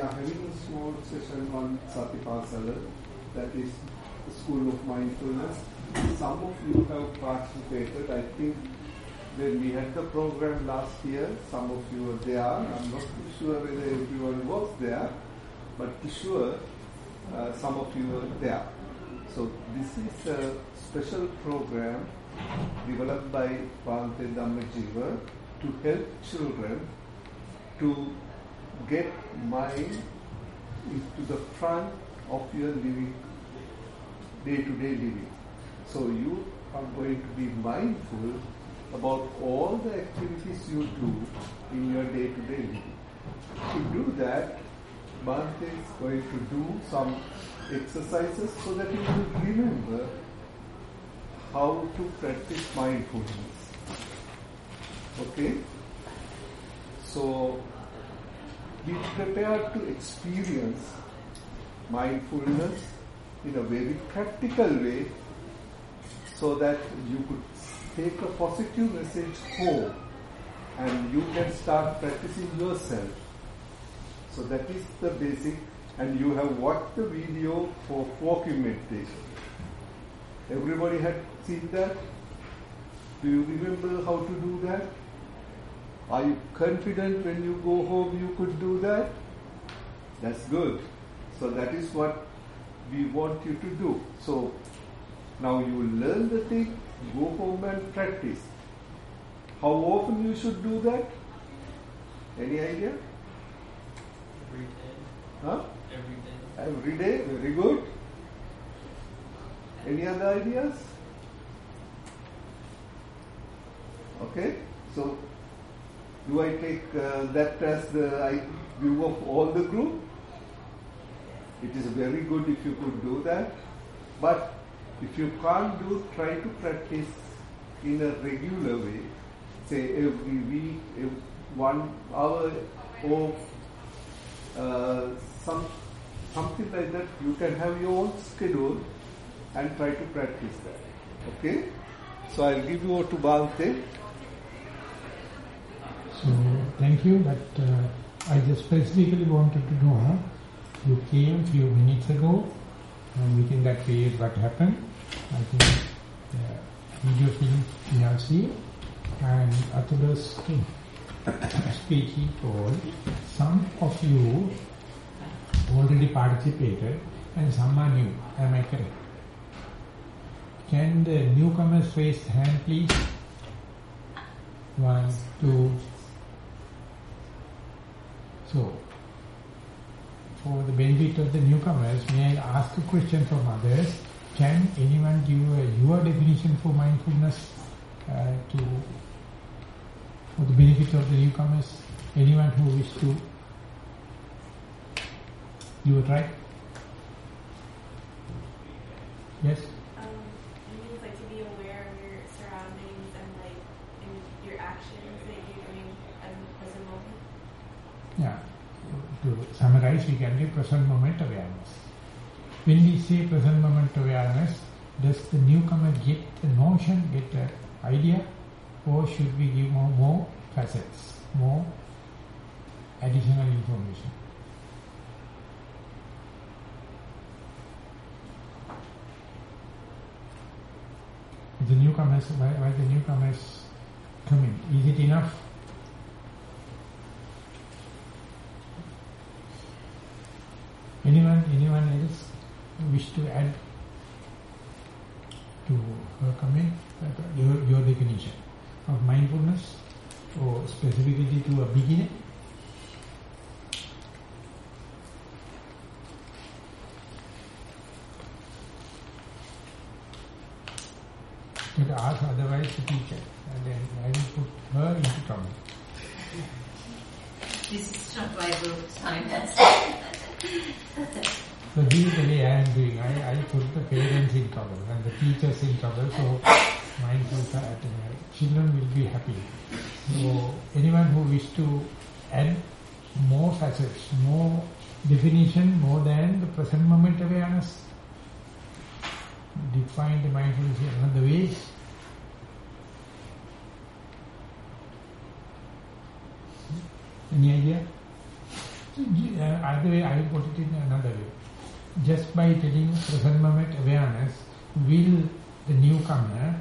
are having a small session on Satipasala, that is the School of Mindfulness. Some of you have participated. I think when we had the program last year, some of you were there. I'm not sure whether everyone was there, but sure uh, some of you were there. So this is a special program developed by Bhante Dhammajiva to help children to get mind into the front of your living, day-to-day living. So you are going to be mindful about all the activities you do in your day-to-day living. To do that, Bhante is going to do some exercises so that you will remember how to practice mindfulness. Okay? So, be prepared to experience mindfulness in a very practical way so that you could take a positive message home and you can start practicing yourself. So that is the basic and you have watched the video for walking meditation. Everybody had seen that? Do you remember how to do that? Are you confident when you go home you could do that? That's good. So that is what we want you to do. So now you learn the thing, go home and practice. How often you should do that? Any idea? Every day. Huh? Every day. Every day, very good. Any other ideas? Okay, so do I take uh, that as the view of all the group? It is very good if you could do that, but if you can't do, try to practice in a regular way. Say every week, one hour, or uh, some something like that. You can have your own schedule and try to practice that. Okay? So I'll give you a to Bhante. So thank you, but uh, I just specifically wanted to know, you came few minutes ago, and within that period what happened, I think the video film we have seen, and Atula's speech he told, some of you already participated and some are new, am I correct? Can the newcomers raise hand please? One, two, so, for the benefit of the newcomers, may I ask a question from others? Can anyone give a, your definition for mindfulness uh, to for the benefit of the newcomers? Anyone who wish to give a try? Yes? Um, it means like to be aware of your surroundings and like and your actions that you're doing at the present moment. Yeah. To summarize, we can give present moment awareness. When we say present moment awareness, does the newcomer get a notion, get an idea, or should we give more, more facets, more additional information? The newcomers, why, why the newcomers coming? Is it enough Anyone, anyone else wish to add to her comment, uh, your, your definition of mindfulness or a beginner? But ask otherwise the teacher and then I will put her into trouble. This is not Bible science. So this is the way I am doing. I, I put the parents in trouble and the teachers in trouble. So mindful children will be happy. So anyone who wish to add more facets, more definition, more than the present moment awareness, define the mindfulness in another ways. Any idea? Other way, I will put it in another way. Just by telling present moment awareness, will the newcomer,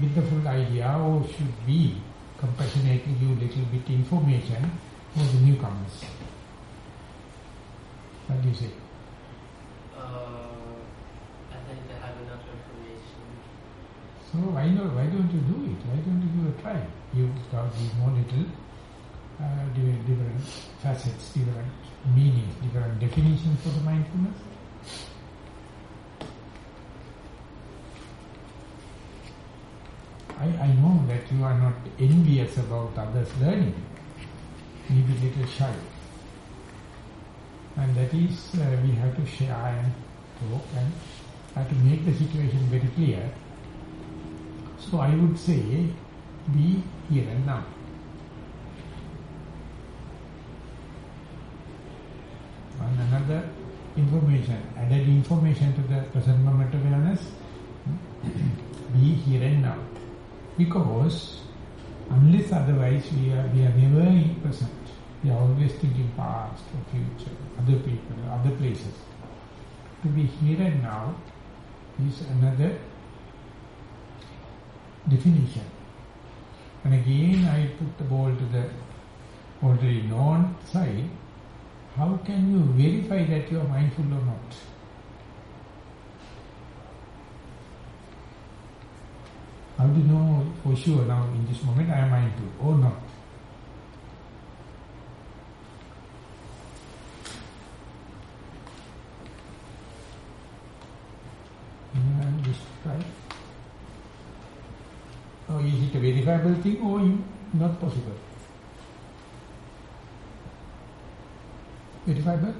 with the full idea, or should we compassionately give little bit information for the newcomers? What do you say? Uh, I think they have enough information. So why not? Why don't you do it? Why don't you give a try? You start with more little uh, different, different facets, different meanings, different definitions for the mindfulness. I, I know that you are not envious about others learning, maybe little shy. And that is, uh, we have to share and talk and have to make the situation very clear so I would say, be here and now. And another information, added information to the present moment awareness, be here and now. Because unless otherwise we are, we are never in present. We are always thinking past or future, other people, other places. To be here and now is another definition. And again I put the ball to the already known side. How can you verify that you are mindful or not? How do you know for sure now in this moment I am mindful or not? And just try. Or is it a verifiable thing or not possible? Verifiable?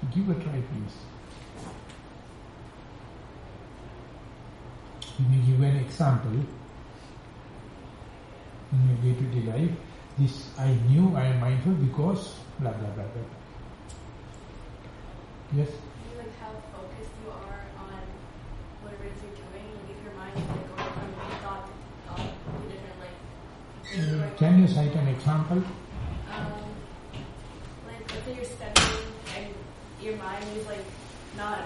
So give a try please. Let me give an example. In your day-to-day life, this I knew I am mindful because blah blah blah blah. Yes? Maybe like how focused you are on whatever it is you're doing. Like if your mind is like going from one thought to thought to different like things Uh, going can you cite an example? Um, like let's say you're studying and your mind is like not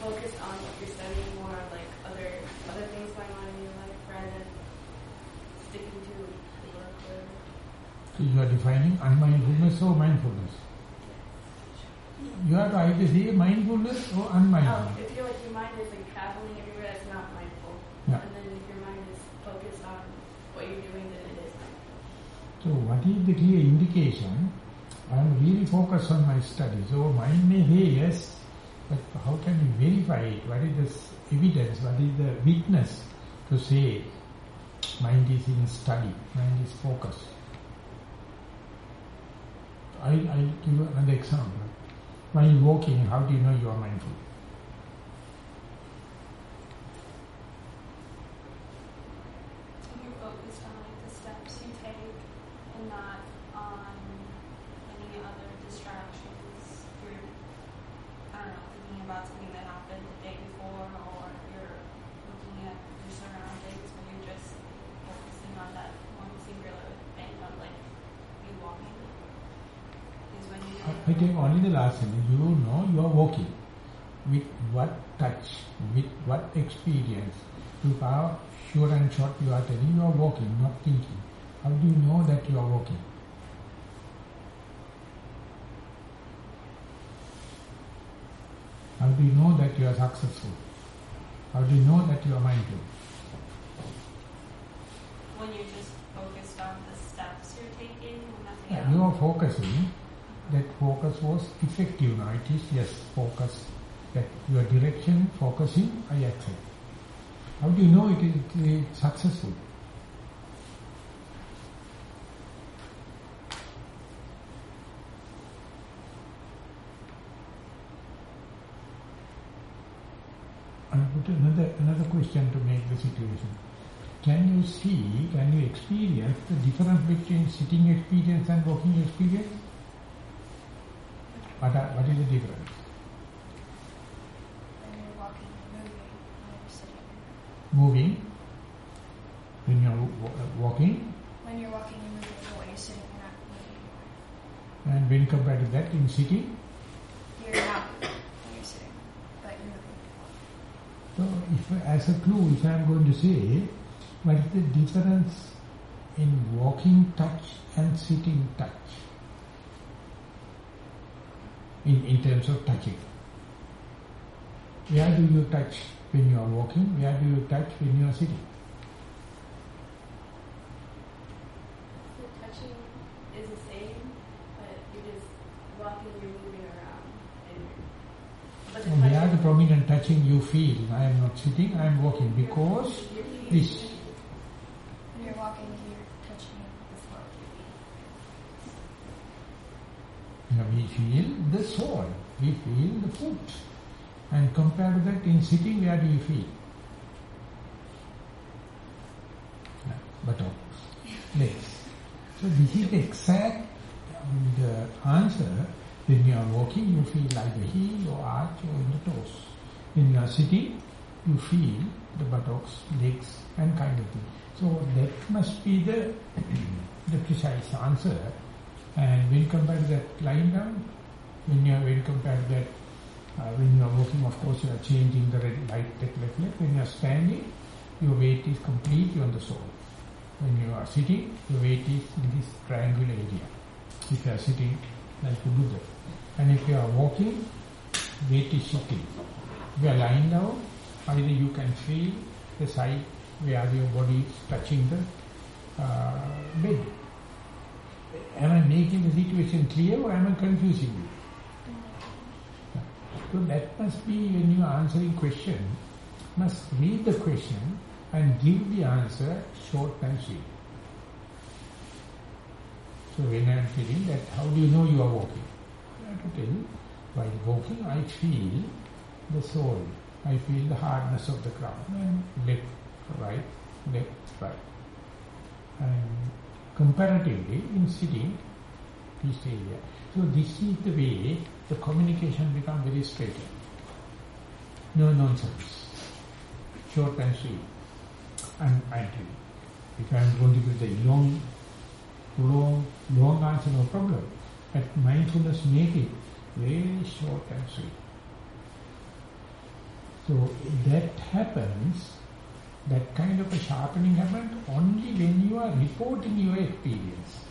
focused on what you're studying, more on like other other things going on in your life rather than sticking to the work or So you are defining unmindfulness or mindfulness. You have to either say mindfulness or Oh, unmindfulness. if you're like your mind is like traveling everywhere, that's not mindful. Yeah. And then if your mind is focused on what you're doing, then it is mindful. So what is the clear indication? I am really focused on my study. So mind may say yes, but how can we verify it? What is the evidence? What is the witness to say mind is in study, mind is focused? I, I'll give another example. While walking, how do you know you are mindful? you're focused on like the steps you take and not on any other distractions. You're, I don't know, thinking about something that happened the day before or you're looking at your surroundings when you're just focusing on that one singular thing of like you walking. Is when you I I take only the last sentence. You know you are walking. With what touch, with what experience, to how sure and short you are telling you are walking, not thinking. How do you know that you are walking? How do you know that you are successful? How do you know that you are mindful? when you're just focused on the steps you're taking nothing Yeah, else. you are focusing. That focus was effective now. It is yes, focus. That your direction, focusing, I accept. How do you know it is successful? I put another another question to make the situation. Can you see, can you experience the difference between sitting experience and walking experience? What, are, what is the difference? When you're walking, moving, when you're sitting. Moving, when you are wa- walking, When you're walking, you're moving, but when you're sitting, you're not moving And when compared to that, in sitting. You're not when you're sitting, but you're moving. So if, as a clue, if I am going to say, what is the difference in walking touch and sitting touch? In, in terms of touching. Where do you touch when you are walking? Where do you touch when you are sitting? The touching is the same, but you're just walking, you're moving around. And but the where the touching, prominent touching you feel, I am not sitting, I am walking because this. When you're walking, you're touching the floor with. You know, we feel the soul, we feel the foot. And compared to that, in sitting, where do you feel? Buttocks, legs. So this is the exact the answer. When you are walking, you feel like the heel or arch or in the toes. When you are sitting, you feel the buttocks, legs and kind of thing. So that must be the, the precise answer. And when compared to that lying down, when you are when compared to that, when you are walking, of course you are changing the red, light, left. When you are standing, your weight is completely on the sole. When you are sitting, your weight is in this triangular area. If you are sitting like a Buddha. And if you are walking, weight is shifting. If you are lying down, either you can feel the side where your body is touching the uh, bed. Am I making the situation clear or am I confusing you? So that must be when you are answering question, must read the question and give the answer short and sweet. So when I am telling that, how do you know you are walking? I have to tell, you, while walking I feel the soul, I feel the hardness of the ground and left, right, left, right. And comparatively in sitting, this area. So this is the way the communication become very straight. No nonsense. Short and sweet. And I tell you, if I am going to give the long, long, long answer, no problem. But mindfulness make it very short and sweet. So that happens, that kind of a sharpening happens only when you are reporting your experience.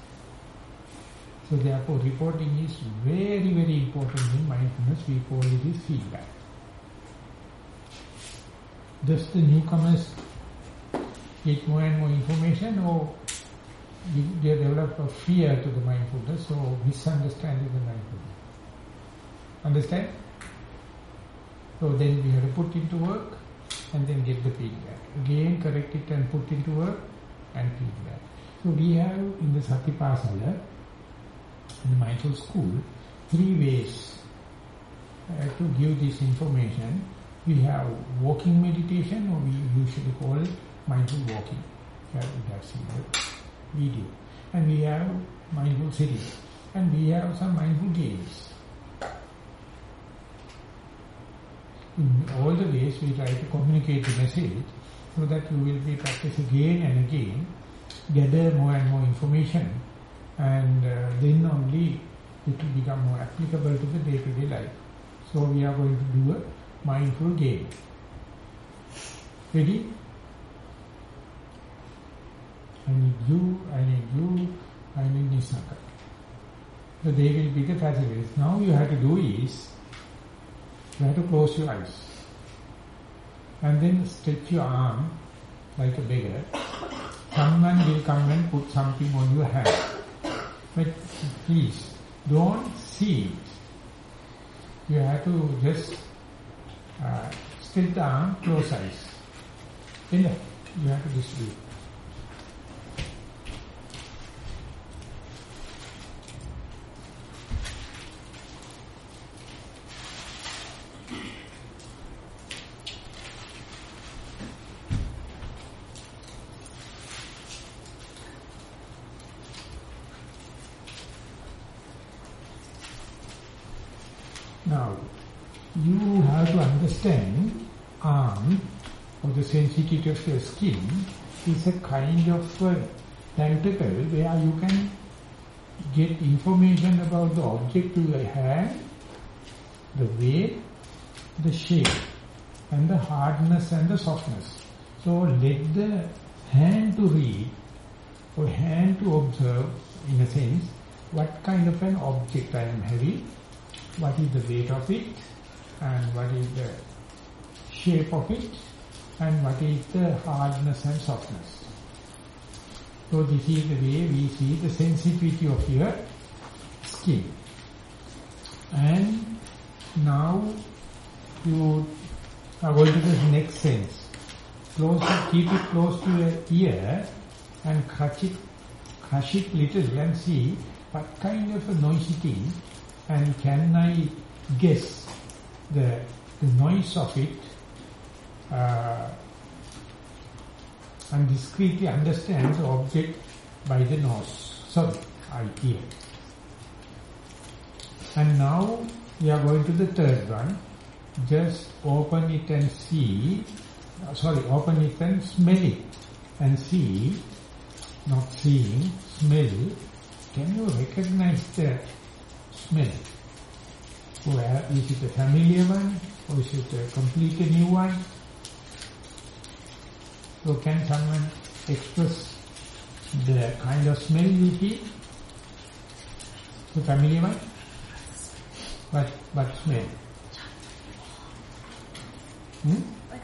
So therefore reporting is very, very important in mindfulness. We call it is feedback. Does the newcomers get more and more information or they develop a fear to the mindfulness or misunderstanding the mindfulness? Understand? So then we have to put into work and then get the feedback. Again correct it and put into work and feedback. So we have in the Satipasala, in the mindful school, three ways uh, to give this information. We have walking meditation or we usually call it mindful walking. Have, you have seen the video. And we have mindful sitting. And we have some mindful games. in all the ways we try to communicate the message so that you will be practice again and again, gather more and more information and uh, then only it will become more applicable to the day-to-day life. So we are going to do a mindful game. Ready? I need you, I need you, I need Nisaka. So they will be the facilities. Now you have to do is you have to close your eyes. And then stretch your arm like a beggar. Someone will come and put something on your hand. But please, don't see it. You have to just uh, the arm, close eyes. Then you have to distribute. Now, you have to understand your skin is a kind of uh, a tentacle where you can get information about the object to you have, the weight, the shape, and the hardness and the softness. So let the hand to read or hand to observe in a sense what kind of an object I am having, what is the weight of it, and what is the shape of it, and what is the hardness and softness. So this is the way we see the sensitivity of your skin. And now you are going to the next sense. Close, keep it close to your ear and crush it, crush it little and see what kind of a noise it is and can I guess the, the noise of it uh, and discreetly understand the object by the nose. Sorry, eye, ear. And now we are going to the third one. Just open it and see, uh, sorry, open it and smell it and see, not seeing, smell. Can you recognize the smell? Where is it a familiar one or is it a completely new one? So can someone express the kind of smell you feel? The familiar one? What, what smell? Hmm? Like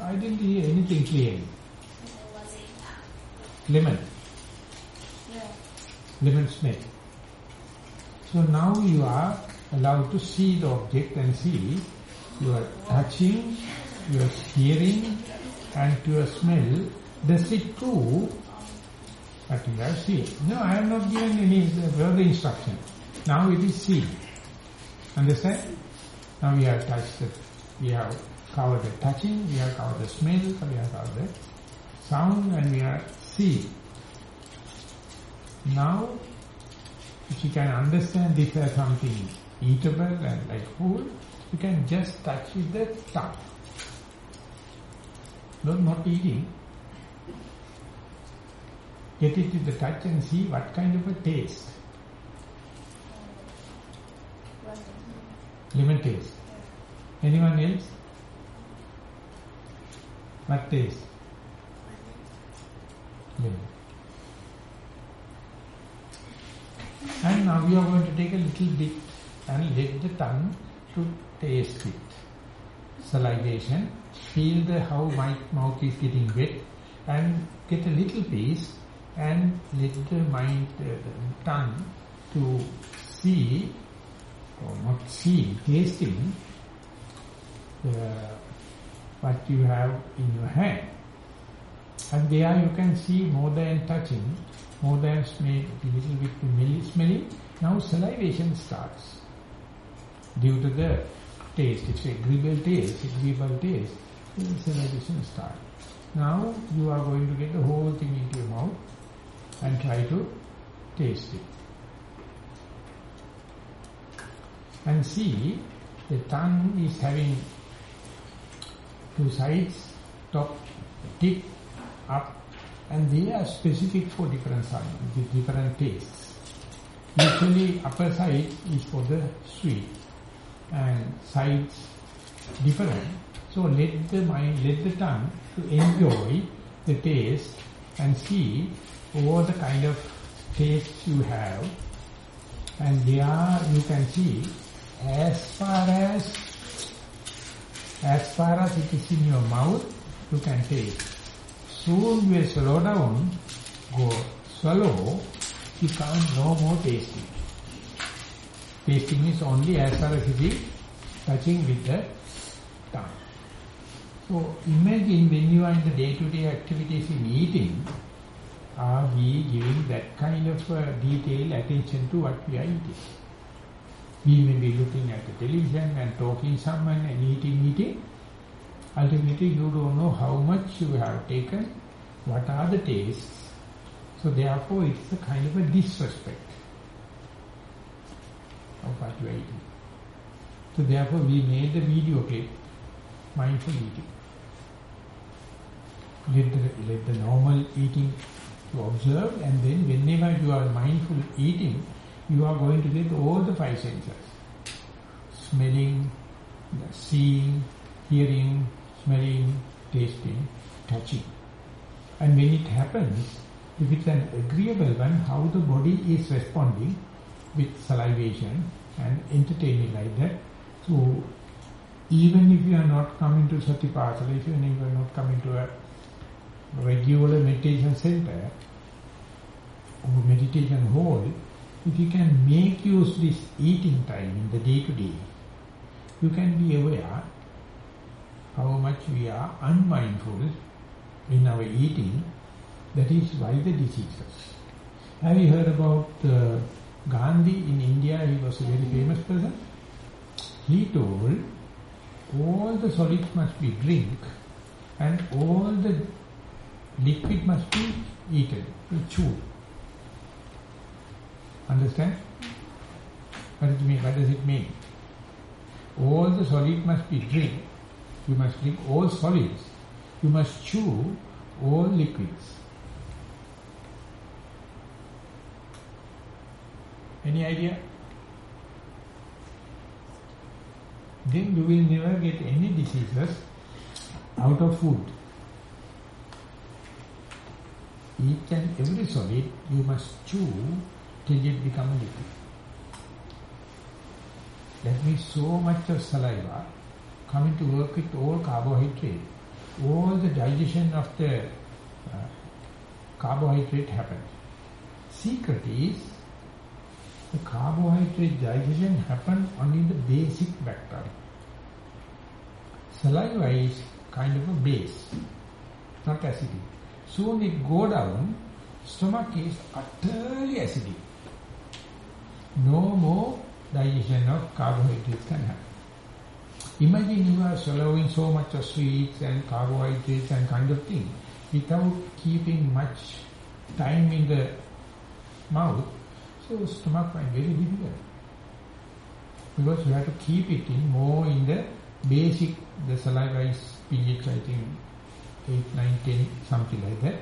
a. I didn't hear anything clearly. Lemon. Lemon, Yeah. lemon smell. So now you are allowed to see the object and see you are touching, you are hearing and your smell. Does it prove that you have seen? No, I have not given any further instruction. Now it is seen. Understand? Now we have touched the, we have covered the touching, we have covered the smell, we have covered the sound and we are seeing. Now, if you can understand this as something eatable and like food, you can just touch with the tongue. No, not eating. Get it to the touch and see what kind of a taste. Lemon. Lemon taste. Anyone else? What taste? Lemon. And now we are going to take a little bit and let the tongue to taste it. Salivation. Feel the how my mouth is getting wet and get a little piece and let the mind, uh, the tongue to see or not see, tasting uh, what you have in your hand. And there you can see more than touching, more than smell, a little bit smelly. Now salivation starts due to the taste. It's a agreeable taste, agreeable taste. then Salivation starts. Now you are going to get the whole thing into your mouth and try to taste it. And see, the tongue is having two sides, top, tip, up, and they are specific for different sides, different tastes. Usually upper side is for the sweet and sides different. So let the mind, let the tongue to enjoy the taste and see all the kind of tastes you have and there you can see as far as as far as it is in your mouth you can taste. Soon you slow down, go swallow, you can't no more tasting. Tasting is only as far as it is touching with the tongue. So imagine when you are in the day-to-day activities in eating, are we giving that kind of uh, detailed attention to what we are eating? We may be looking at the television and talking someone and eating, eating. Ultimately you don't know how much you have taken, what are the tastes. So therefore it's a kind of a disrespect of you are eating. So therefore we made the video clip, mindful eating. let the, let the normal eating to observe and then whenever you are mindful eating, you are going to get all the five senses. Smelling, seeing, hearing, smelling, tasting, touching. And when it happens, if it's an agreeable one, how the body is responding with salivation and entertaining like that. So, even if you are not coming to Satipasala, if you are not coming to a regular meditation center or meditation hall, if you can make use this eating time in the day to day, you can be aware how much we are unmindful in our eating. That is why the diseases. Have you heard about uh, Gandhi in India? He was a very famous person. He told all the solids must be drink and all the liquid must be eaten, chewed. Understand? What does it mean? What does it mean? All the solid must be drink. You must drink all solids. You must chew all liquids. Any idea? Then you will never get any diseases out of food. Each and every solid you must chew till it becomes liquid. That means so much of saliva coming to work with all carbohydrate. All the digestion of the uh, carbohydrate happens. Secret is the carbohydrate digestion happens only in the basic background. Saliva is kind of a base, not acidic. Soon it go down, stomach is utterly acidic. No more digestion of carbohydrates can happen. Imagine you are swallowing so much of sweets and carbohydrates and kind of thing without keeping much time in the mouth, so stomach be very difficult. Because you have to keep it in more in the basic, the saliva is pH I think 8, 9, 10, something like that.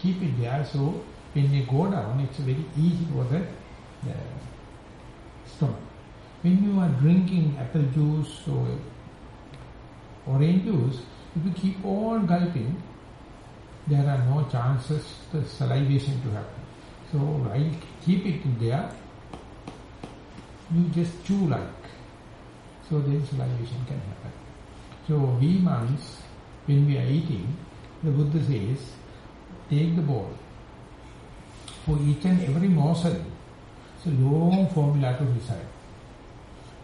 Keep it there so when you go down it's very easy for the, the stomach. When you are drinking apple juice or orange juice, if you keep on gulping, there are no chances the salivation to happen. So while keep it in there, you just chew like. So then salivation can happen. So we monks, when we are eating, the Buddha says, take the bowl. For each and every morsel, it's a long formula to recite.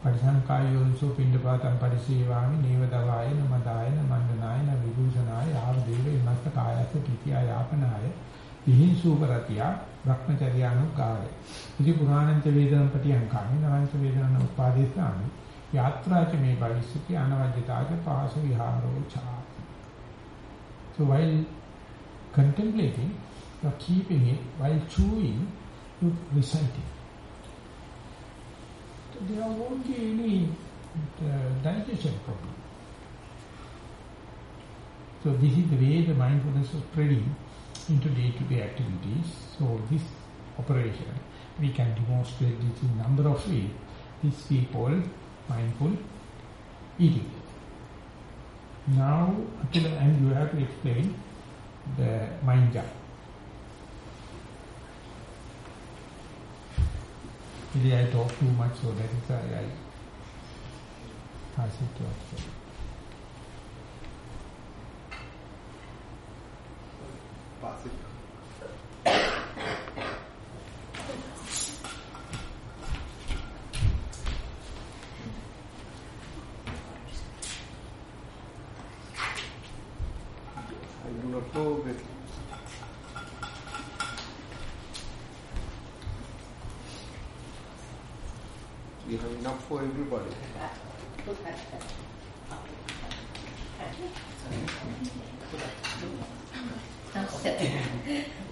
පරිසංකායෝනිසෝ පිණ්ඩපාතම් පරිසේවාමි නේවදවාය නමදාය නමන්දනාය නවිදූෂනාය ආවදේව ඉමස්ස කායස්ස කිතියා යාපනාය විහිංසූපරතියා භ්‍රමචර්යානුගාය ඉති පුරාණංච වේදනම් පටියංකාමි නවංච වේදනං උපාදේශාමි යාත්‍රාච මේ භවිෂ්‍යති අනවජ්‍යතාච පාස විහාරෝ චා So while contemplating, you are keeping it, while chewing, you reciting. there won't be any uh, digestion problem. So this is the way the mindfulness is spreading into day-to-day activities. So this operation, we can demonstrate this in number of ways. These people mindful eating. Now, until and you have to explain the mind jump. Maybe I talk too much, so that is why I pass it to Akshay. Pass it. I do not know that we have enough for everybody.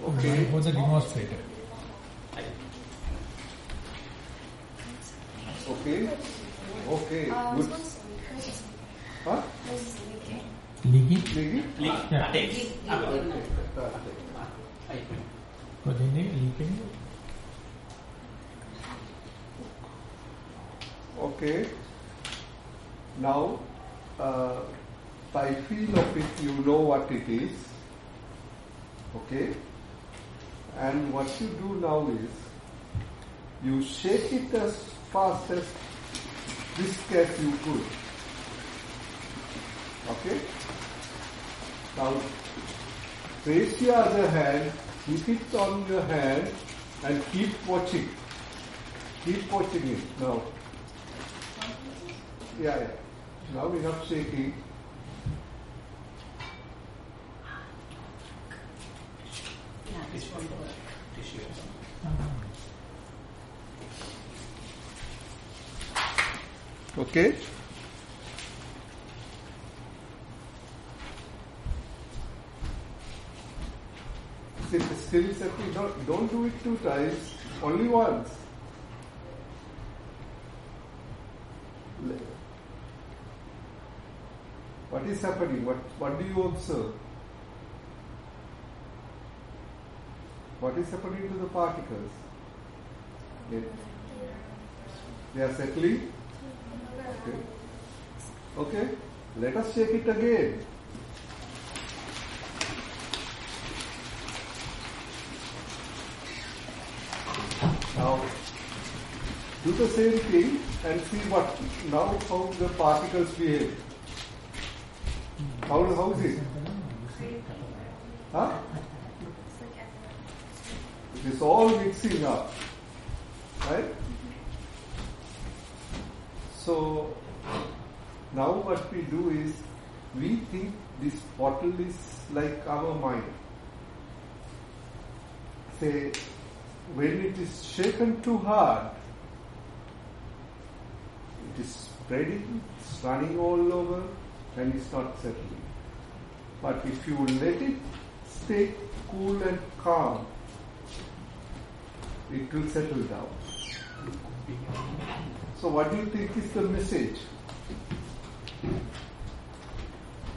Okay. For the demonstrator. Okay. Okay. Uh, Good. what's Chris? Huh? This is leaking. Leaking? Leaking? Yeah. Leak- Okay, leak- okay. What is it? Leaking? Okay. Now, uh, by feel of it, you know what it is. Okay. And what you do now is, you shake it as fast as whisk as you could. Okay. Now, raise your other hand, keep it on your hand, and keep watching. Keep watching it now. Yeah, yeah. Now enough shaking. Yeah, this one, the tissue. Okay? Still settling. Don't, don't do it two times, only once. What is happening? What, what do you observe? What is happening to the particles? They are settling? Okay. Okay. Let us check it again. Now, do the same thing and see what now how the particles behave. How how is it? Huh? It is all mixing up. Right? So now what we do is we think this bottle is like our mind. Say when it is shaken too hard, it is spreading, it's running all over and it's not settling. But if you let it stay cool and calm, it will settle down. So what do you think is the message?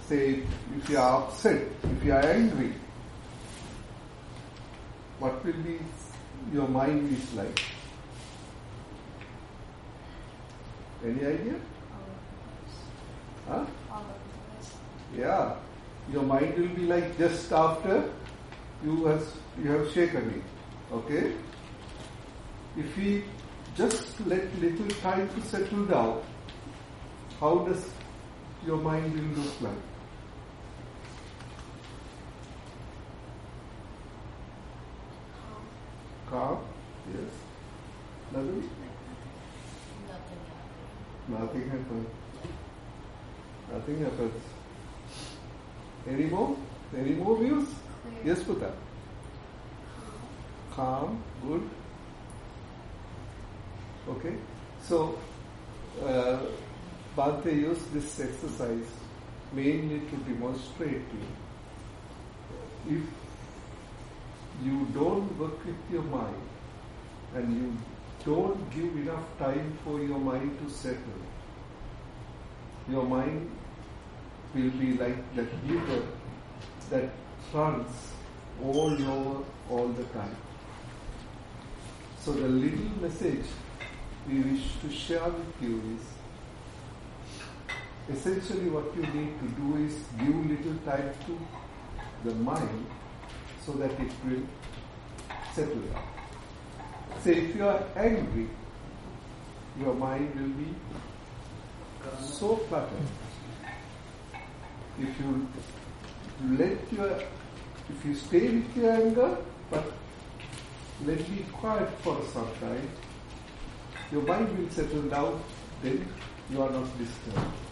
Say if you are upset, if you are angry, what will be your mind is like? Any idea? Huh? Yeah. Your mind will be like just after you has you have shaken it. Okay? If we just let little time to settle down, how does your mind will look like? Calm? Yes. Nothing? Nothing happens. Nothing happens. Any more? Any more views? Yes, Puta. Calm, good. Okay. So, uh, Bhante used this exercise mainly to demonstrate to you. If you don't work with your mind and you don't give enough time for your mind to settle, your mind will be like that river that runs all over all the time. So the little message we wish to share with you is essentially what you need to do is give little time to the mind so that it will settle down. Say if you are angry, your mind will be so cluttered. If you let your, if you stay with your anger, but let it be quiet for some time, your mind will settle down, then you are not disturbed.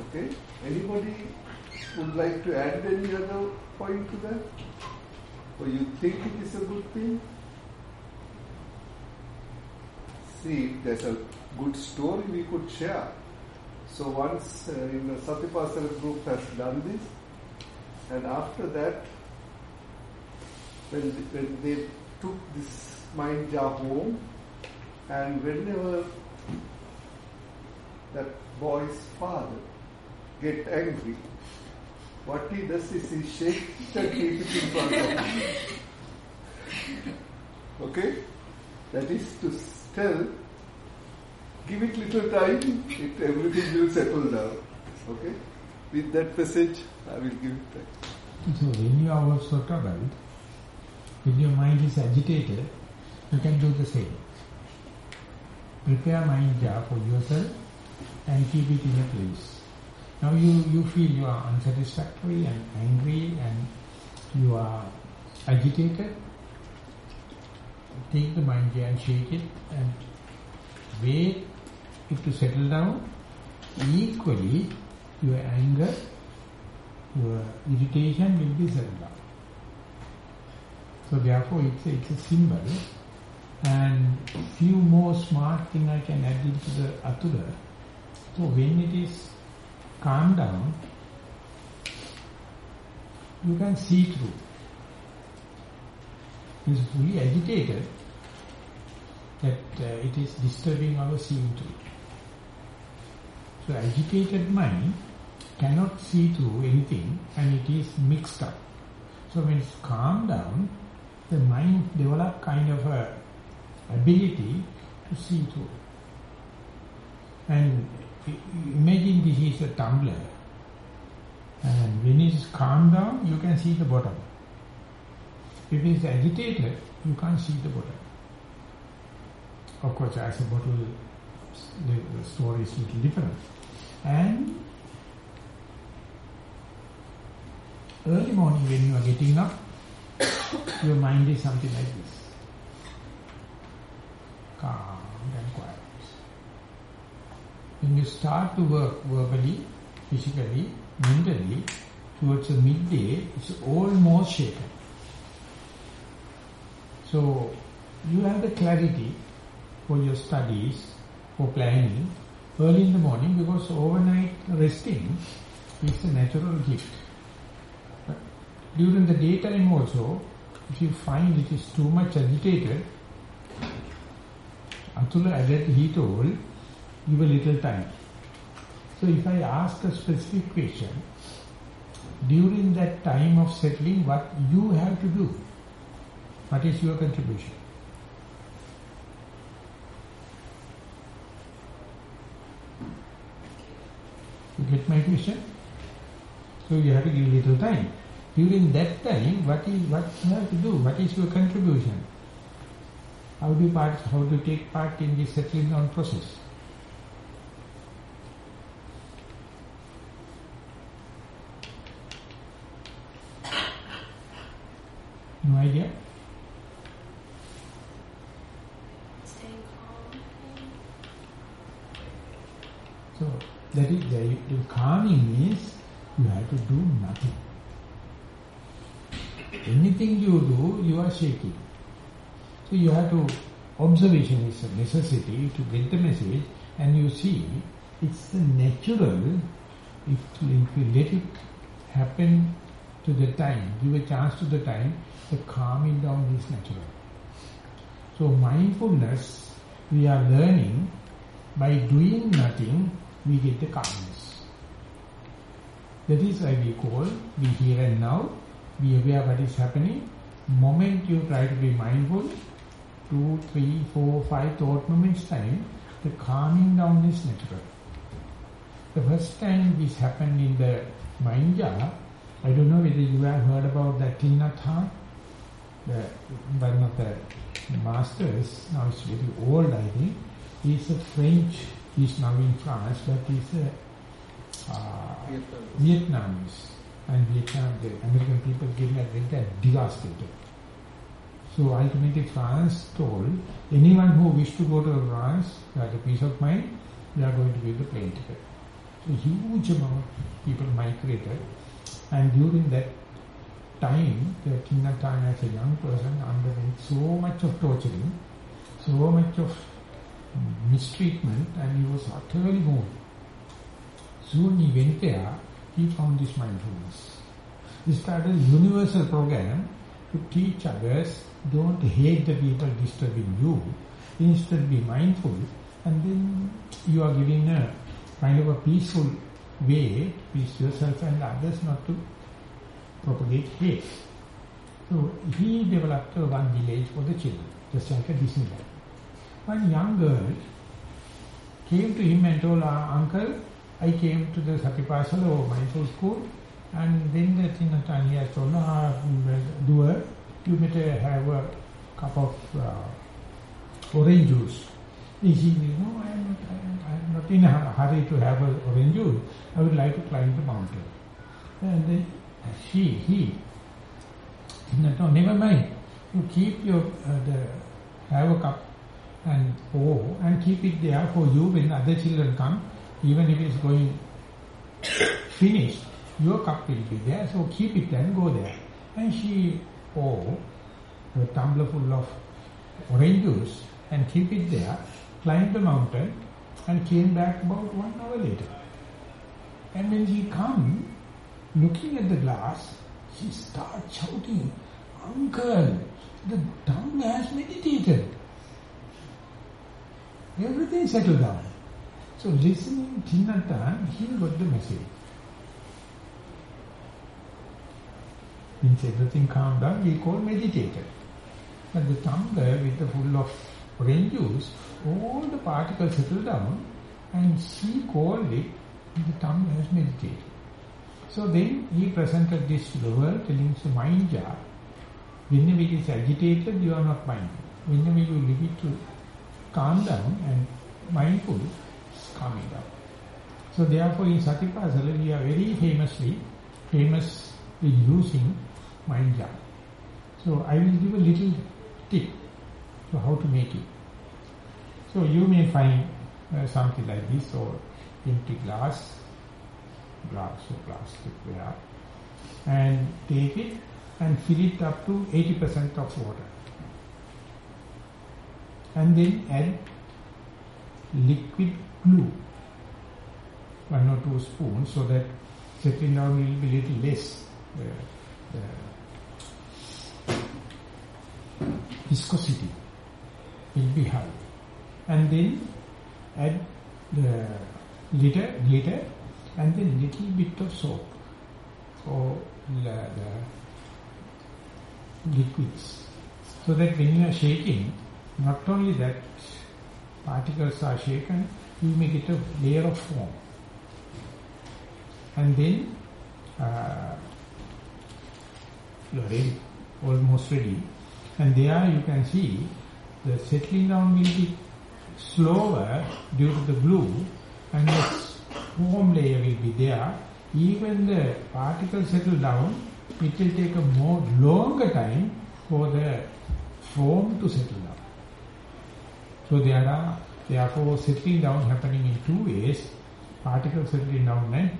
Okay? Anybody would like to add any other point to that? Or you think it is a good thing? See, there's a good story we could share. So once uh, in the Satipasala group has done this, and after that, when, when they took this mind jar home, and whenever that boy's father get angry, what he does is he shakes and keeps it in front of him. Okay? That is to tell, give it little time, it, everything will settle down. Okay? With that message, I will give it back. So when you are also troubled, when your mind is agitated, you can do the same. Prepare mind jar for yourself and keep it in a place. Now you, you feel you are unsatisfactory and angry and you are agitated. Take the mind jar and shake it and wait it to settle down. Equally, your anger, your irritation will be settled down. So therefore it's a, it's a symbol and few more smart thing I can add into the Atula. So when it is calm down, you can see through. It's fully agitated that uh, it is disturbing our seeing through. So agitated mind cannot see through anything and it is mixed up. So when it's calmed down, the mind develop kind of a ability to see through. And imagine this is a tumbler and when it is calm down, you can see the bottom. If it is agitated, you can't see the bottom. Of course, as a bottle, the, the story is little different. And early morning when you are getting up, your mind is something like this. Calm and quiet. When you start to work verbally, physically, mentally, towards the midday, it's almost shaken. So, you have the clarity for your studies, for planning, early in the morning because overnight resting is a natural gift. But during the daytime also, if you find it is too much agitated, Atula added, he told, give a little time. So if I ask a specific question, during that time of settling, what you have to do? What is your contribution? You get my question? So you have to give little time. During that time, what is what you have to do? What is your contribution? How do you part, how do you take part in the settling down process? No idea? So that is the, the calming means you have to do nothing. Anything you do, you are shaking. So you have to, observation is a necessity to get the message and you see it's the natural, if, if you let it happen to the time, give a chance to the time, the calming down is natural. So mindfulness, we are learning by doing nothing, we get the calmness. That is why we call, be here and now, be aware what is happening. Moment you try to be mindful, two, three, four, five thought moments time, the calming down is natural. The first time this happened in the mind jar, I don't know whether you have heard about Nhat Hanh, the, one of the masters, now it's very old I think, he's a French, he's now in France, but he's a uh, Vietnamese. And Vietnam, the American people getting like that devastated. So ultimately France told anyone who wish to go to France, has a peace of mind, they are going to give the plane ticket. So huge amount of people migrated and during that time, the Nhat Hanh as a young person underwent so much of torturing, so much of mistreatment and he was utterly moved. Soon he went there, he found this mindfulness. He started a universal program to teach others, don't hate the people disturbing you, instead be mindful and then you are giving a kind of a peaceful way peace yourself and others not to propagate hate. So he developed one village for the children, just like a Disneyland. One young girl came to him and told, "Ah, Uncle, I came to the Satipasala or mindful school and then the Thich Nhat Hanh he has told, ah, do a, you better have a cup of uh, orange juice. He said, no, I am not, I am, I am not in a hurry to have a orange juice. I would like to climb the mountain. And then she, he, no, never mind. You keep your, uh, the, have a cup and pour and keep it there for you when other children come, even if it's going finished, your cup will be there, so keep it and go there. And she pour a tumbler full of orange juice and keep it there, climbed the mountain and came back about one hour later. And when he come, looking at the glass, he starts shouting, Uncle, the tongue has meditated. Everything settled down. So listening Thich Nhat Hanh, he got the message. Means everything calmed down, we call meditated. But the tumbler with the full of juice, all the particles settle down and she called it, the tumbler has meditated. So then he presented this to the world telling a mind jar. Whenever it is agitated, you are not mindful. Whenever you leave it to calm down and mindful, it's calming down. So therefore in Satipasala we are very famously, famous in using mind jar. So I will give a little tip how to make it. So you may find uh, something like this or empty glass, glass or plastic ware, and take it and fill it up to 80% of water. And then add liquid glue, one or two spoons, so that settling down will be little less. Uh, the viscosity will be high. And then add the glitter, glitter and then little bit of soap or the, the liquids. So that when you are shaking, not only that particles are shaken, you make it a layer of foam. And then uh, you are ready, almost ready. And there you can see the settling down will be slower due to the glue and the foam layer will be there. Even the particles settle down, it will take a more longer time for the foam to settle down. So there are therefore settling down happening in two ways, particles settling down and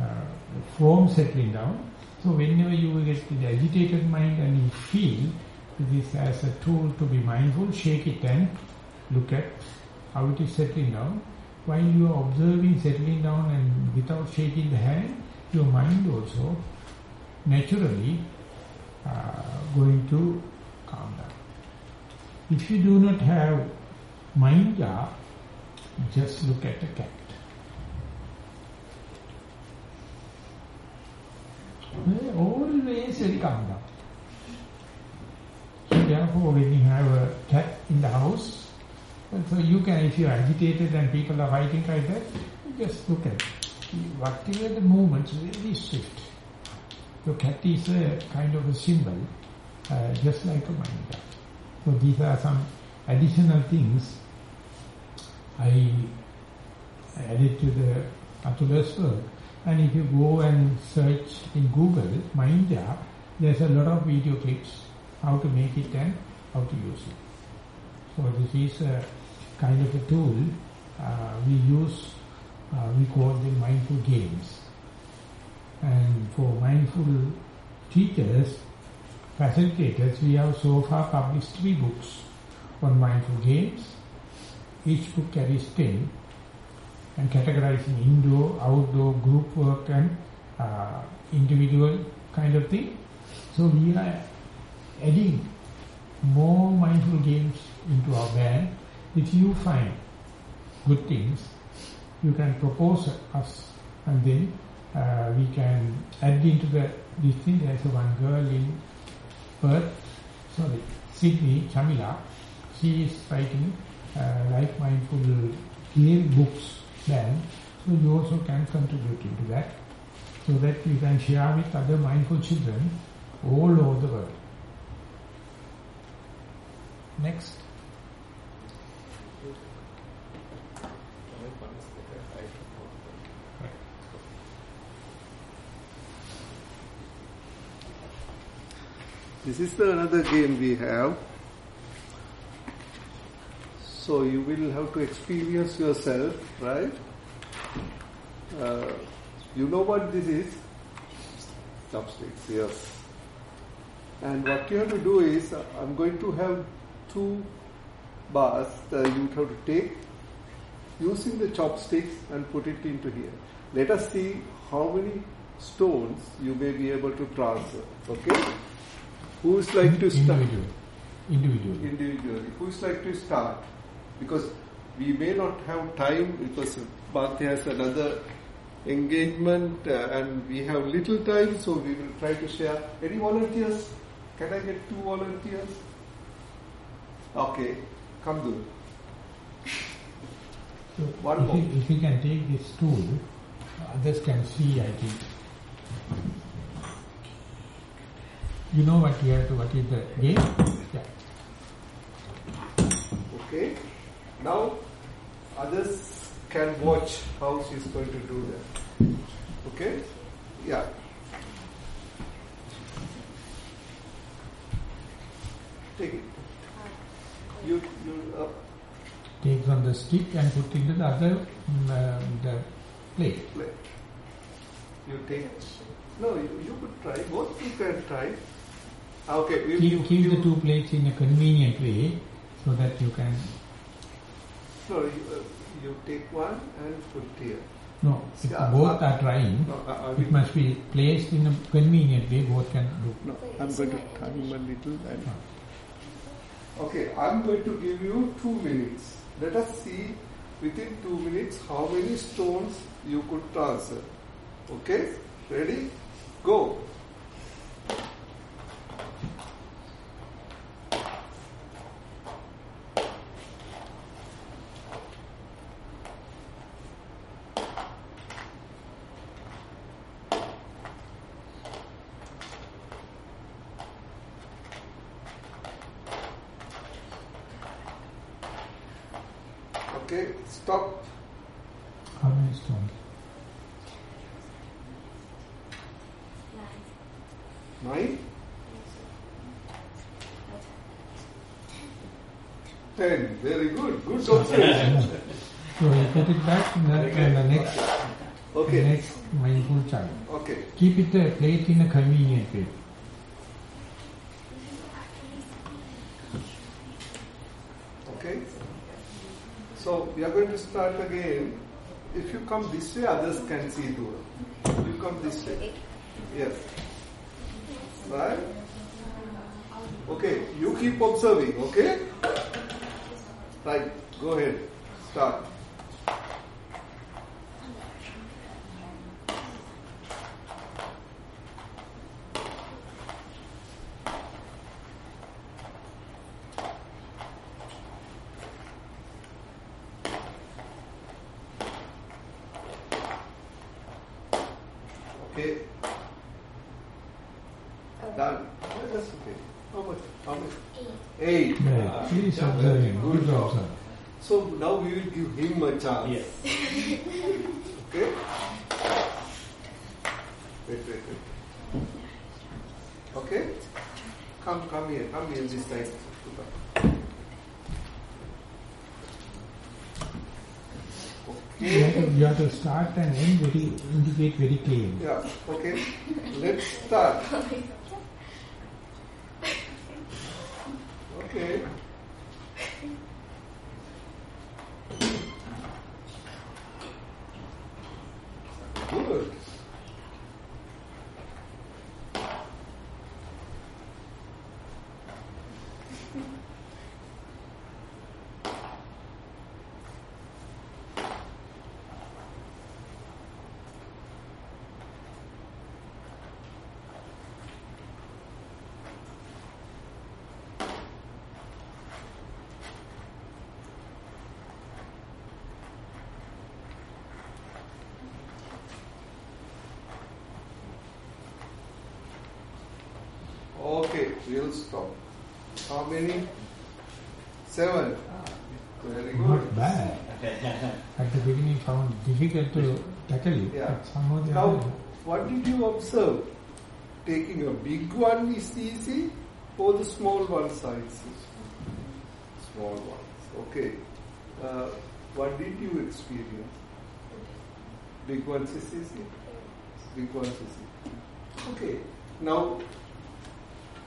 uh, foam settling down. So whenever you get the agitated mind and you feel this as a tool to be mindful, shake it and look at how it is settling down. While you are observing settling down and without shaking the hand, your mind also naturally uh, going to calm down. If you do not have mind jar, just look at a cat. Always very calm therefore, when you have a cat in the house, so you can, if you are agitated and people are fighting like that, just look at it. Whatever the movements, very swift. So cat is a kind of a symbol, uh, just like a mind. So these are some additional things I added to the Atula's work. And if you go and search in Google, mind jar, there's a lot of video clips how to make it and how to use it. So this is a kind of a tool uh, we use, uh, we call them mindful games. And for mindful teachers, facilitators, we have so far published three books on mindful games. Each book carries 10 and categorizing indoor, outdoor, group work and uh, individual kind of thing. So we are adding more mindful games into our band. If you find good things, you can propose us and then uh, we can add into the this thing. There's one girl in Perth, sorry, Sydney, Chamila. She is writing uh, Life Mindful Game books then. So you also can contribute into that so that you can share with other mindful children all over the world. Next. This is the another game we have. So you will have to experience yourself, right? Uh, you know what this is? Chopsticks, yes. And what you have to do is, uh, I'm going to have two bars that you have to take using the chopsticks and put it into here. Let us see how many stones you may be able to transfer. Okay? Who is like to start? Individual. Individual. individually. Who is like to start? Because we may not have time because Bhante has another engagement uh, and we have little time, so we will try to share. Any volunteers? Can I get two volunteers? Okay, come do. So One if, more. if you can take this tool, others can see, I think. You know what you have to, what is the game? Yeah. Okay. Now others can watch how she's going to do that. Okay? Yeah. Take it. You you uh, Take from the stick and put into the other um, uh, the plate. play. You take. No, you, you could try. Both you can try. Okay. You, you, Keep, keep you, the two plates in a convenient way so that you can, No, you, uh, you take one and put here. no, if Yeah, both uh, are trying, No, I, I it will- must be placed in a convenient way, both can do. No, I'm going to time a little and. Okay, I'm going to give you two minutes. Let us see within two minutes how many stones you could transfer. Okay? Ready? Go. Okay, stop. How many stones? Nine. Ten. Very good. Good observation. So you put it back in the, in the next, Okay. next mindful child. Okay. Keep it the plate in a convenient way. Okay. So we are going to start again. If you come this way, others can see it. You come this way. Yes. Right? Okay. You keep observing. Okay. Right. Go ahead. Start. Okay. Done. Yeah, That's okay. How much? How much? Eight. Right. Ah, please yeah, observing. Good Good job. observe. So now we will give him a chance. Yes. Okay? Wait, wait, wait. Okay? Come, come here, come here this side. You have, to, you have to start and end very, indicate very clearly. Yeah, okay. Let's start. Okay. Good. Okay, we'll stop. How many? Seven. Very good. Not bad. At the beginning, found difficult it. Yeah. Somehow Now, what did you observe? Taking a big one is easy or the small one easy? Small ones. Okay. Uh, what did you experience? Big ones is easy? Big ones is easy. Okay. Now,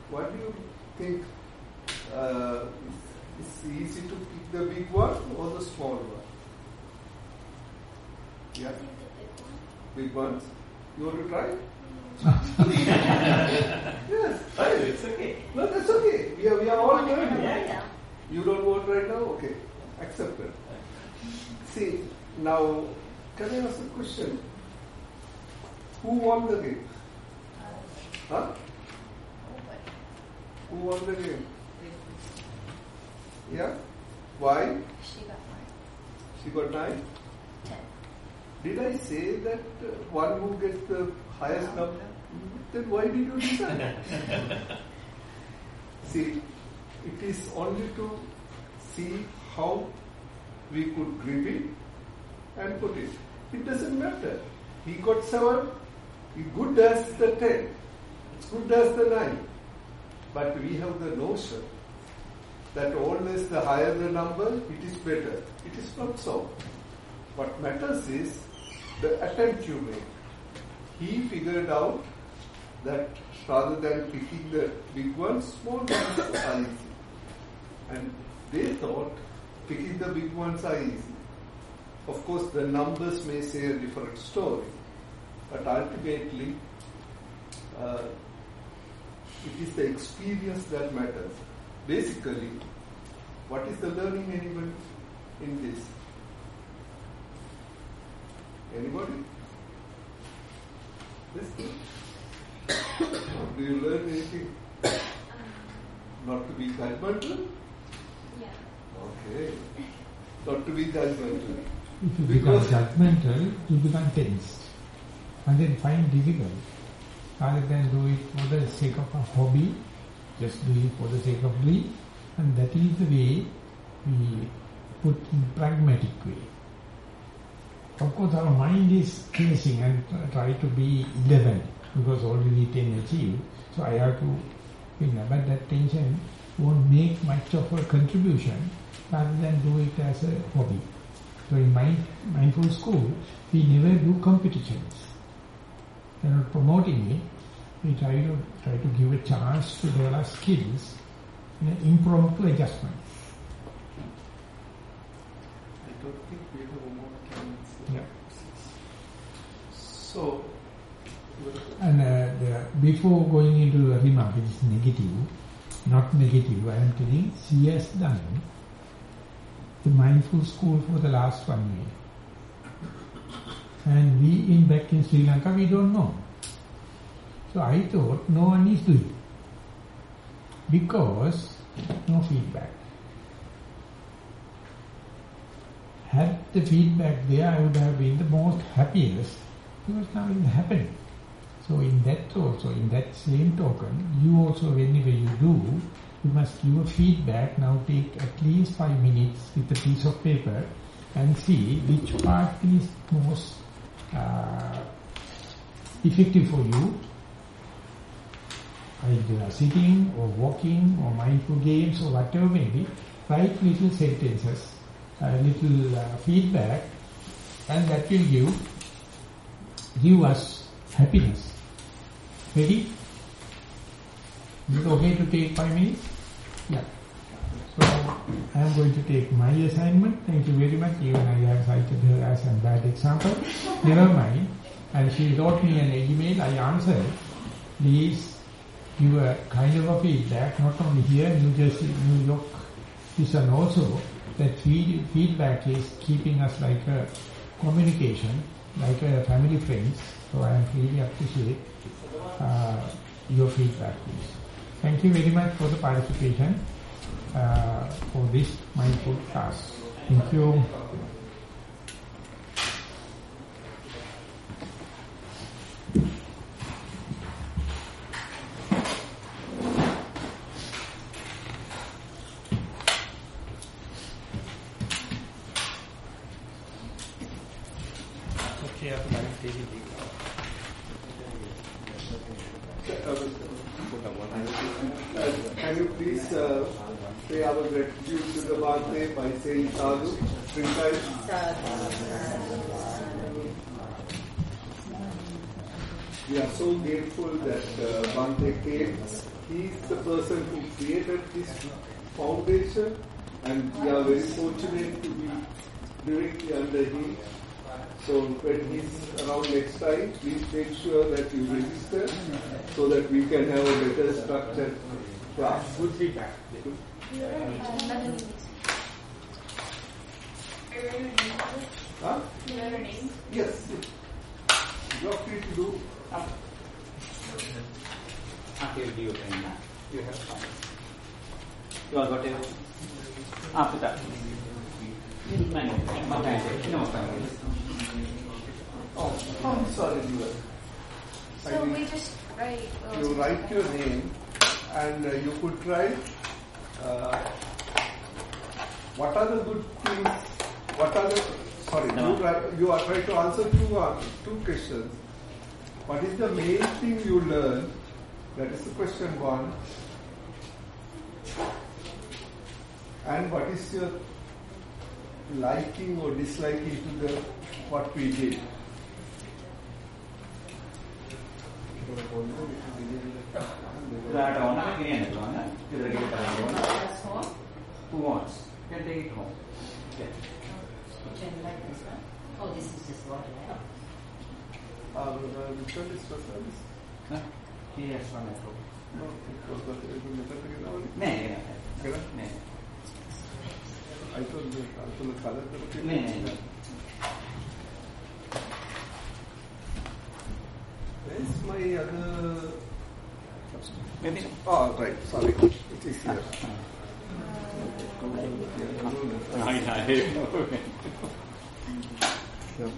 what do you think? Uh, is easy to pick the big one or the small one? Yeah, big ones. You want to try? yes. Oh, it's okay. No, that's okay. We are, we are all learning. Yeah. yeah. You don't want right now? Okay. Accepted. See, now, can I ask a question? Who won the game? Huh? Who won the game? Yeah? Why? She got nine. She got nine? Did I say that uh, one who gets the highest number? Then why did you decide? see, it is only to see how we could grip it and put it. It doesn't matter. He got seven, he good as the ten, it's good as the nine. But we have the notion that always the higher the number, it is better. It is not so. What matters is the attempt you make. He figured out that rather than picking the big ones, small ones are easy. And they thought picking the big ones are easy. Of course, the numbers may say a different story, but ultimately, uh, it is the experience that matters. Basically, what is the learning element in this? Anybody? Yes? Do you learn anything? Not to be judgmental? Yeah. Okay. Not to be judgmental. If you become Because- judgmental, you become tensed. And then find difficult. Rather than do it for the sake of a hobby, just do it for the sake of doing. And that is the way we put in pragmatic way. Of course, our mind is chasing and try to be 11 because already 10 achieved. So I have to, know, but that tension won't make much of a contribution rather than do it as a hobby. So in mind, mindful school, we never do competitions. We are not promoting it. We try to try to give a chance to develop skills in an impromptu adjustment. I don't think we have more time. Yeah. So, And uh, the, before going into a remark, it is negative, not negative, I am telling, has done the mindful school for the last one year. And we in back in Sri Lanka, we don't know. So I thought no one is doing. Because no feedback. Had the feedback there, I would have been the most happiest because not even happening. So in that also, in that same token, you also whenever you do, you must give a feedback. Now take at least five minutes with a piece of paper and see which part is most uh, effective for you. Either sitting or walking or mindful games or whatever may be, write little sentences, uh, little uh, feedback and that will give, give us happiness. Ready? Is it okay to take five minutes? Yeah. So I am going to take my assignment. Thank you very much. Even I have cited her as a bad example. Never mind. And she wrote me an email. I answered. Please give a kind of a feedback, not only here in New Jersey, New York, listen also, that feed, feedback is keeping us like a communication, like a family friends. So I am really appreciate uh, your feedback, please. Thank you very much for the participation uh, for this mindful class. Thank you. can you please uh, say our gratitude to the Bhante by saying sadhu three times? We are so grateful that uh, Bhante came. He is the person who created this foundation and we are very fortunate to be directly under him. So when he's around next time, please make sure that you register so that we can have a better structured class. Good feedback. Huh? You know your name? Yes. You are free to do. Ah, here you can. You have fun. You all got it? Ah, put that. Man, man, no, family. Oh, I'm sorry, dear. I So did- we just write. you write your name and uh, you could write uh, what are the good things, what are the, sorry, No. you, write, you are trying to answer two, uh, two questions. What is the main thing you learn? That is the question one. And what is your liking or disliking to the what we did? That on again, everyone. You ready to come home? Who wants? You can take it home. Okay. Kitchen like this one. Oh, this is just water, right? Uh, uh, which one is first service? Huh? He has one at home. No, because that is the method again only. Nee, Kira? nee. I told you, I told the color. Nee, nee, nee. Where's my other? Maybe. Oh, right. Sorry, it is here. Yeah,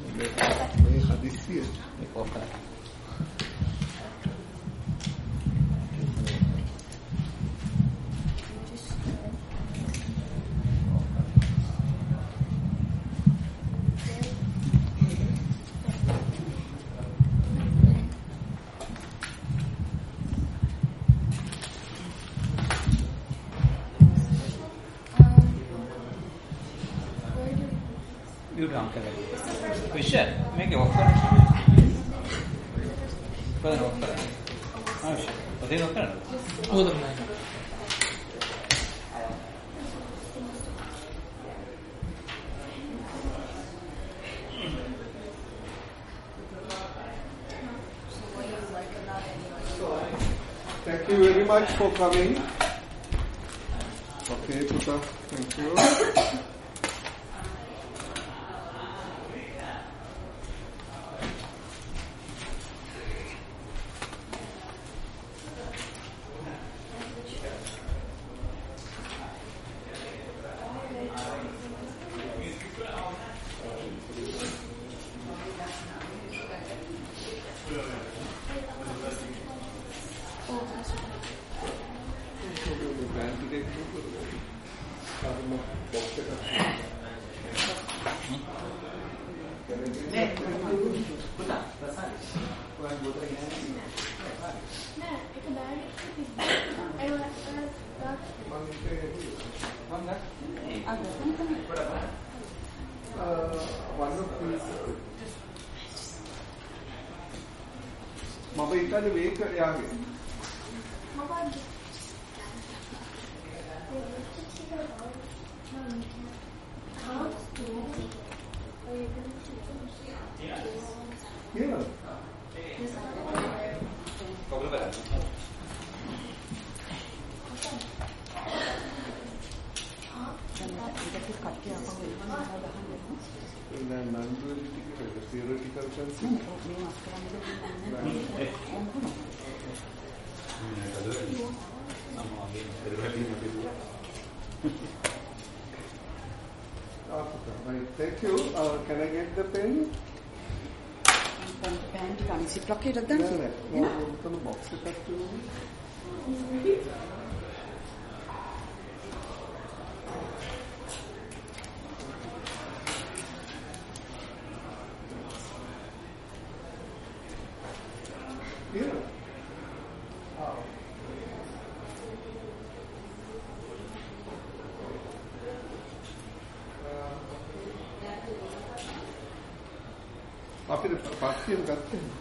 much for coming. Okay, Puta. Thank you. quickly argue. පස්සියම ගත්තේ.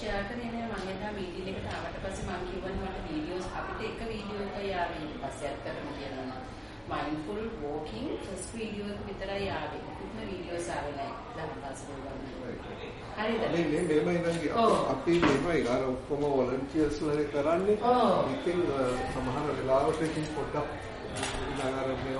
Share කරේ නෑ මම එදා meeting එකට ආවට පස්සේ මම කිව්වනේ මට වීඩියෝස් අපිට එක වීඩියෝ එකයි ආවේ ඊට පස්සේ අත් කරමු කියලා. mindful walking ෆස්ට් වීඩියෝ එක විතරයි ආවේ. කිසිම වීඩියෝස් ආවේ නෑ. දහස් හරිද? මේ මේ මෙහෙමයි නංගි ඔව්. අපි මෙහෙමයි අර ඔක්කොම වොලන්ටියර්ස් වලනේ කරන්නේ. ඉතින් සමහර වෙලාවට ඉතින් පොඩ්ඩක් ඉතින් අර මේ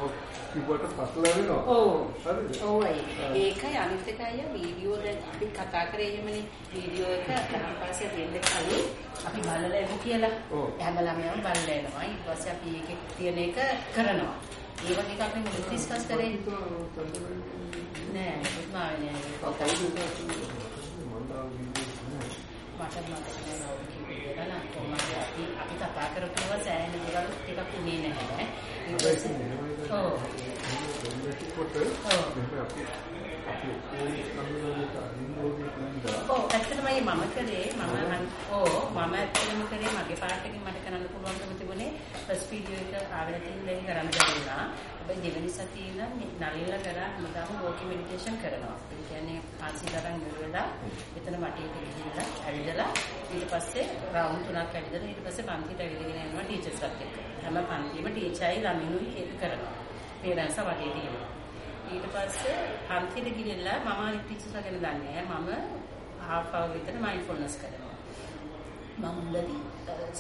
කිව්වට පසල වෙනවා. ඔව්. හරිද? ඔවයි. ඒකයි අනිත් එකයි වීඩියෝ දැන් අපි කතා කරේ එහෙමනේ වීඩියෝ එක දහම් පස්සේ දෙන්න කලින් අපි බලලා එමු කියලා. ඔව්. හැම ළමයාම බලලා එනවා. ඊට පස්සේ අපි ඒකේ තියෙන එක කරනවා. ඒ වගේ එකක් අපි මුලින් ඩිස්කස් කරේ. නෑ, උස්මානේ නෑ. ඔකයි. මට මතක නෑ කියලා නම් කොහොමද අපි අපි කතා කරපුවා සෑහෙන දේවල් ටිකක් උනේ නැහැ. ඊට පස්සේ ඔව්. කොට ඔව්. මෙහෙම අපි අපි ඔක්කොම සම්මතයට අදින්නෝගේ ඉඳලා ඔව් ඇත්තටම මේ මම කරේ මම අන්- ඔව් මම ඇත්තටම කරේ මගේ පාර්ට් එකෙන් මට කරන්න පුළුවන්කම තිබුණේ ෆස්ට් වීඩියෝ එක ආගෙන තියෙන දෙයක් කරන්න බැරිුණා. හැබැයි දෙවෙනි සතියේ ඉඳන් නලියලා කරා හැමදාම වෝකින් මෙඩිටේෂන් කරනවා. ඒ කියන්නේ ආසිතරන් නිරවලා එතන වටේට ගිහිල්ලා ඇවිදලා ඊට පස්සේ රවුන්ඩ් තුනක් ඇවිදලා ඊට පස්සේ පන්තිට ඇවිදගෙන යනවා ටීචර්ස්වත් එක්ක. හැම පන්තියෙම ටීචර්යි ළමිනුයි ඒක කරනවා. පේරන්ට්ස් වටේ තියෙනවා. ඊට පස්සේ පන්තිට ගිහිල්ලා මම අනිත් ටීචර්ස්ලා ගැන දන්නේ නැහැ. මම half hour විතර mindfulness කරනවා. මම මුලදී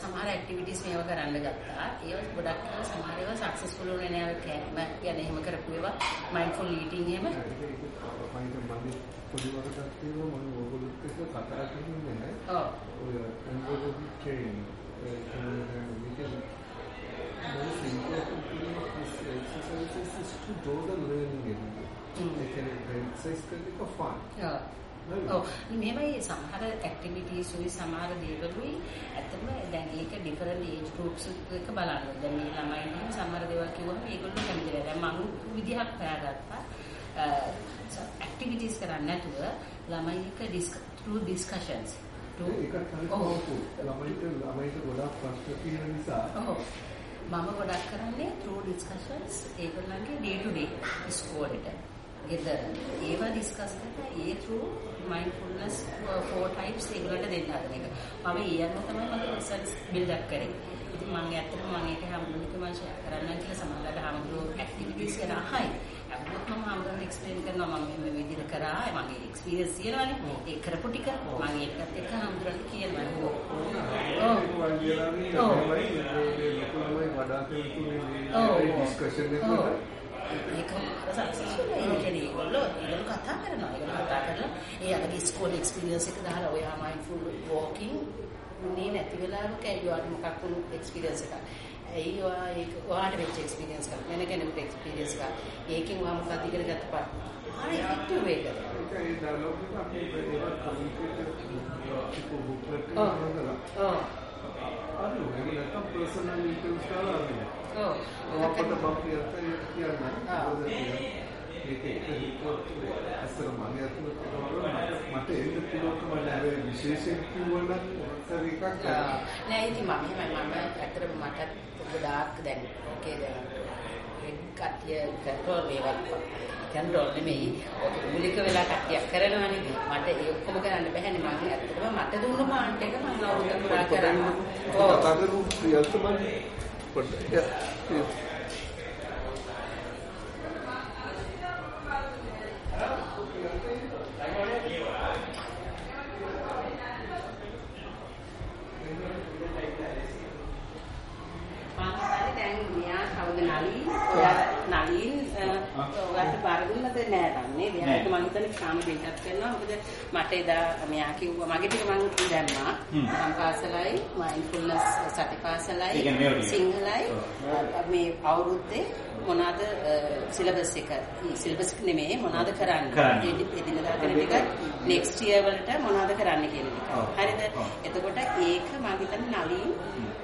සමහර ඇක්ටිවිටීස් මේව කරන්න ගත්තා. ඒව ගොඩක් කරලා සමහර ඒවා සක්සස්ෆුල් වුණේ නෑ කෑම ගැන එහෙම කරපු ඒවා මයින්ඩ්ෆුල් ඊටින් එහෙම. පොඩි වරකට තියෙනවා මම ඕගොල්ලොත් එක්ක කතා කරන්නේ නෑ. ඔව්. ඔය embody train exercises is to do the learning. Mm. They can exercise for fun. Yeah. ඔව් මෙහෙමයි සමහර ඇක්ටිවිටීස් උයි සමහර දේවලුයි ඇත්තටම දැන් ඒක ඩිෆරන්ට් ඒජ් ගෲප්ස් එක බලන්න. දැන් මේ ළමයින්ට සමහර දේවල් කිව්වම ඒගොල්ලෝ කැමති නැහැ. දැන් මම විදිහක් හොයාගත්තා. ඇක්ටිවිටීස් කරන්නේ නැතුව ළමයි ඩිස්ක through discussions. ඒකත් හරි. පවපු. ළමයිට ළමයිට ගොඩාක් ප්‍රශ්න තියෙන නිසා ඔව්. මම ගොඩක් කරන්නේ through discussions ඒගොල්ලන්ගේ day to day ඉස්කෝලේට. ගෙදර ඒවා ඩිස්කස් කරලා ඒ through mindfulness uh, four types ඒගොල්ලන්ට දෙන්න හදන එක. මම ඒ අනුව තමයි මගේ රිසර්ච් බිල්ඩ් අප් කරේ. ඉතින් මම ඇත්තටම මම ඒක හැමෝටම මම ෂෙයා කරන්න කියලා සමහරවිට හැමෝටම ඇක්ටිවිටීස් ගැන අහයි. අහුවොත් මම හැමෝටම එක්ස්ප්ලেইন කරනවා මම මේ විදිහට කරා මගේ එක්ස්පීරියන්ස් තියෙනවානේ. ඒ කරපු ටික මම ඒකත් එක්ක හම්දුරට කියනවා. ඔව්. ඔව්. ඔව්. ඩිස්කෂන් එක ඔව්. ඒක සක්සස්ෆුල් වෙන කෙනෙක් ඒගොල්ලෝ ඒගොල්ලෝ කතා කරනවා. ඒගොල්ලෝ කතා කරලා ඒ අරගේ ඉස්කෝලේ එක්ස්පීරියන්ස් එක දාලා ඔයා මයින්ඩ්ෆුල් වෝකින් උනේ නැති වෙලාවක ඇයිවාට මොකක් වුණු එක්ස්පීරියන්ස් එකක්. ඇයි ඔයා ඒක ඔයාට වෙච්ච එක්ස්පීරියන්ස් එකක්. වෙන කෙනෙකුට එක්ස්පීරියන්ස් එකක්. ඒකෙන් ඔයා මොකක්ද ඉගෙන ගත්තපා. හරි ඉෆෙක්ටිව් වේද. ඒ ඩයලොග් එක අපි ඒවත් කමියුනිකේට් බුක්ලට් එක ඔව්. හදලා ඔව්. අර ඒක නැත්තම් පර්සනල් ඩීටේල්ස් දාලා අරින්න. අපිට මම කියන්නේ ඒක එක හිතුවත් අසර මගේ අතුලට මට එන්න පුළුවන්කම නැහැ විශේෂයෙන් කිව්වනම් සර් එකක් නෑ ඉතින් මම මම ඇත්තටම මට ගොඩාක් දැන් ඕකේ දැන් කට්ටිය කන්ට්‍රෝල් මේවා. කන්ට්‍රෝල් නෙමෙයි. ඔක මූලික වෙලා කට්ටියක් කරනවානේ මට ඒ ඔක්කොම කරන්න බැහැනේ මම ඇත්තටම මට දුන්න පාන්ට් එක මම අවුරුද්ද පුරා කරා ඔව්. කතා කරු But yeah, yeah. Nalin, oder Nalin, äh, නෑ. දන්නේ මෙයාට මම හිතන්නේ කාම දෙකක් කරනවා. මොකද මට එදා මෙයා කිව්වා. මගේ ටික මම දැම්මා. හ්ම්. මම පාසලයි මයින්ඩ්ෆුල්නස් සති ඒ පාසලයි කියන්නේ මේවා ටික. සිංහලයි. මේ අවුරුද්දේ මොනවාද සිලබස් එක. සිලබස් නෙමෙයි. මොනවාද කරන්නේ? කරන්නේ. එදි- එදිනදා කරන ටික නෙක්ස්ට් ඉයර් වලට මොනවාද කරන්න කියන එක. හරිද. එතකොට ඒක මම හිතන්නේ නලින්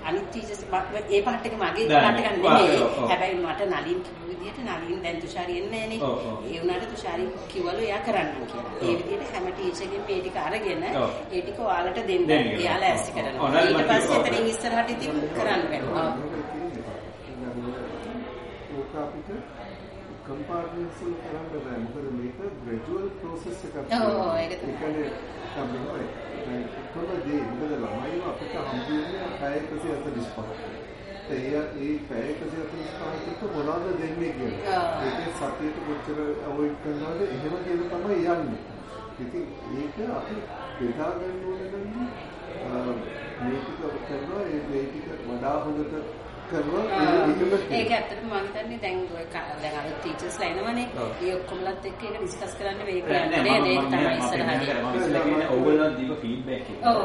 අනිත් ටීචර්ස් ඒ පාර්ට් එක මගේ පාර්ට් එකක් නෙමෙයි. හැබැයි මට නලින් කිව්ව විදිහට නලින් දැන් තුෂාරි එන්නේ නැහනේ. ඒ වුණාට තුෂාරි කිව්වලු එයා කරන්නම් කියලා. ඒ විදිහට හැම ටීචර්ගෙන් මේ ටික අරගෙන. ඒ ටික ඔයාලට දෙන්න. එයාලා ඇස්ති ඔව්, කරනවා. ඊට පස්සේ. එතනින් ඉස්සරහට ඉතින් කරන්න වෙනවා. ඕක අපිට කම්පාර්ට්මන්ට්ස් වල කරන්න බෑ මොකද මේක ග්‍රැජුවල් ප්‍රොසෙස් එකක් ඔව්, ඔව්, ඒක තමයි. ඒ කියන්නේ තමයි කොහොමද මොකද ළමයිව අපිට හම්බුනේ පැය 145 ඒ ඒ පැය 145 එක මොනවද දෙන්නේ කියලා ඔව්. ඒකේ සතියට කොච්චර අවොයිඩ් කරනවද එහෙම කියලා තමයි යන්නේ ඉතින් ඒක අපි බෙදා ගන්න ඕනේ නම් අ, මේ ටික කරනවා ඒ මේ ටික වඩා හොඳට කරනවා ඒක ඇත්තටම මම හිතන්නේ දැන් ඔය දැන් අර ටීචර්ස් ලා එනවනේ ඒ ඔක්කොමලත් එක්ක ඒක ඩිස්කස් කරන්න මේක යන්නේ ඒක තමයි ඉස්සරහට කියන්නේ ඕගොල්ලෝ දීප ෆීඩ්බැක් එක. ඔව්.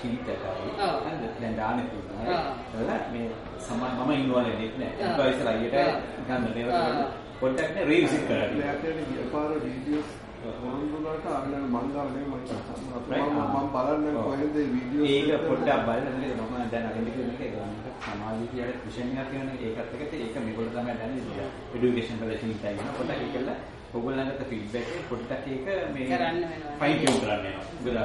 ෆීඩ් එකයි. හරිද දැන් දාන්නේ තියෙනවා. මේ සමහර මම ඉන්වෝල්ව් වෙන්නේ නැහැ ඉන්වෝයිස් ලා අයියට ගන්න. මේවා පොඩ්ඩක් නේ රීවිසිට් කරන්න. හාමුදුරුවන්ට ආගෙන මංගාවනේ මම මම බලන්නේ. කොහෙද වීඩියෝ ඒක ah. පොඩ්ඩක් බලන්න මම දැන් අගෙන කියන්නේ ඒක සමාජීය කියන විෂන් එකක් කියන්නේ ඒකත් එක්ක. ඒක මේකට තමයි දැනෙන්නේ এডুকেෂන් ප්‍රදේශින් ඉතින් පොඩ්ඩක් ඒකල ඕගොල්ලන්ට ෆීඩ්බැක් එක පොඩ්ඩක් ඒක මේ කරන්න වෙනවා. ෆයින් කියු කරන්න වෙනවා.